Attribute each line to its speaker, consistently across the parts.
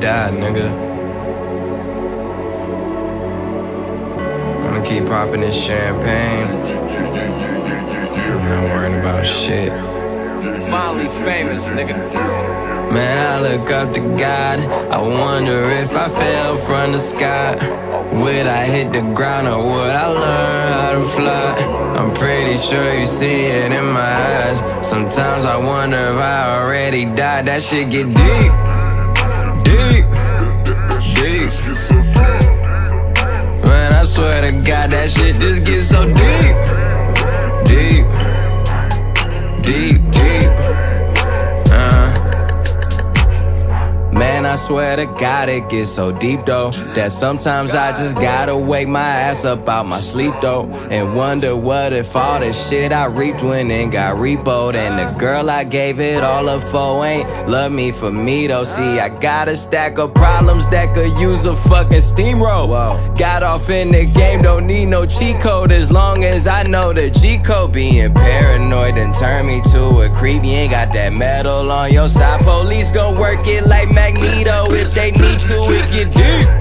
Speaker 1: died, nigga. I'ma keep popping this champagne. I'm not worrying about shit.
Speaker 2: Finally famous, nigga.
Speaker 1: Man, I look up to God. I wonder if I fell from the sky. Would I hit the ground or would I learn how to fly? I'm pretty sure you see it in my eyes. Sometimes I wonder if I already died. That shit get deep, deep. Man, I swear to God, that shit just gets so deep, swear to God, it gets so deep though that sometimes I just gotta wake my ass up out my sleep though and wonder what if all the shit I reaped went and got repoed and the girl I gave it all up for ain't love me for me though. See, I got a stack of problems that could use a fucking steamroll. Got off in the game, don't need no cheat code as long as I know the G code. Being paranoid and turn me to a creep. You ain't got that metal on your side. Police gon' work it like Magneto if they need to. It get deep.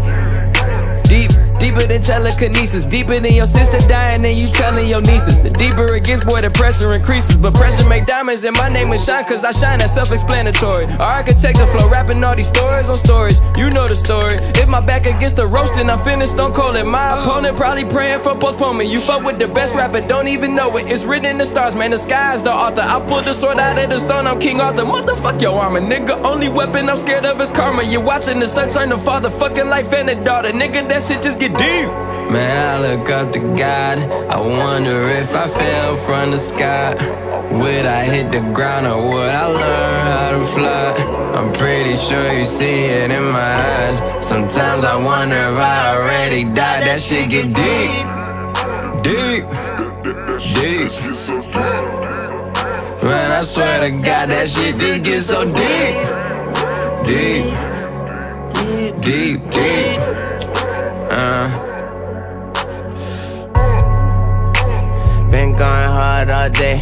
Speaker 1: Deeper than telekinesis, deeper than your sister dying and you telling your nieces. The deeper it gets, boy, the pressure increases. But pressure make diamonds, and my name is Shine, cause I shine, that's self explanatory. Our architect of flow, rapping all these stories on stories. You know the story. If my back against the roast, I'm finished, don't call it. My opponent probably praying for postponement. You fuck with the best rapper, don't even know it. It's written in the stars, man, the sky is the author. I pulled the sword out of the stone, I'm King Arthur. Motherfuck your armor, nigga. Only weapon I'm scared of is karma. You're watching the son turn to father, fucking life and a daughter. Nigga, that shit just get deep. Man, I look up to God. I wonder if I fell from the sky. Would I hit the ground or would I learn how to fly? I'm pretty sure you see it in my eyes. Sometimes I wonder if I already died. That shit get deep, deep, deep. Man, I swear to God, that shit just gets so deep, deep, deep, deep. Uh. Been going hard all day.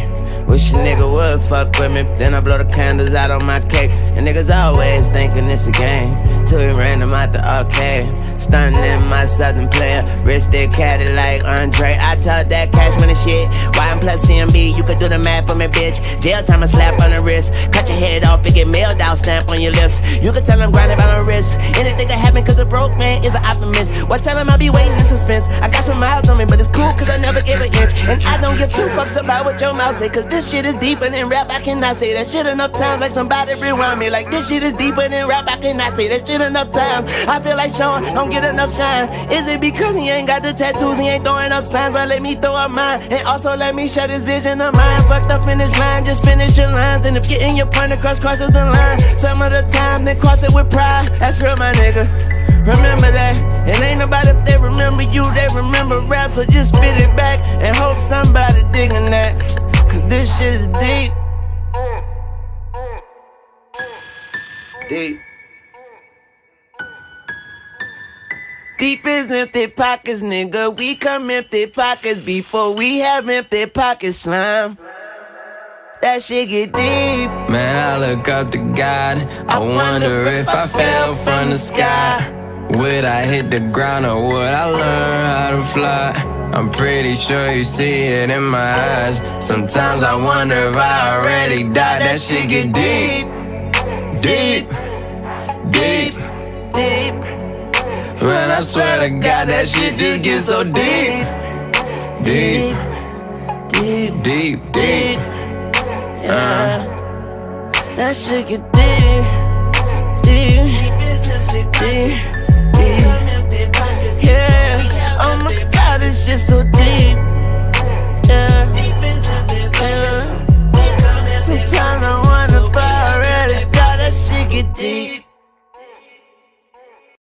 Speaker 1: Wish a nigga would fuck with me. Then I blow the candles out on my cake. And niggas always thinking it's a game. Till we random out the arcade. Stunning my southern player. Rich stick caddy like Andre. I told that cash money shit. YM plus CMB, you could do the math for me, bitch. Jail time, a slap on the wrist. Cut your head off and get mailed out, stamp on your lips. You could tell I'm grinding by my wrist. Anything can happen cause a broke man is an optimist. Well, tell him I'll be waiting in suspense. I got some miles on me, but it's cool cause I never give an inch. And I don't give two fucks about what your mouth say. Cause this shit is deeper than rap. I cannot say that shit enough times. Like somebody rewind me. Like this shit is deeper than rap. I cannot say that shit enough times. I feel like Sean don't get enough shine. Is it because he ain't got the tattoos? He ain't throwing up signs, but let me throw up mine. And also let me shut his vision of mine. Fucked up finish line, just finish your lines. And if getting your point across crosses the line, some of the time then cross it with pride. That's real, my nigga. Remember that. It ain't nobody if they remember you, they remember rap. So just spit it back and hope somebody digging that. Cause this shit is deep. Deep. Deep is empty pockets, nigga. We come empty pockets before we have empty pockets, slime. That shit get deep. Man, I look up to God. I wonder if I fell from the sky. Would I hit the ground or would I learn how to fly? I'm pretty sure you see it in my eyes. Sometimes I wonder if I already died. That shit get deep, deep, deep, deep. Man, I swear to God, that shit just gets so deep, deep, deep, deep, deep. Uh. That shit get deep, deep, deep, deep. Yeah, oh my God, it's just so deep.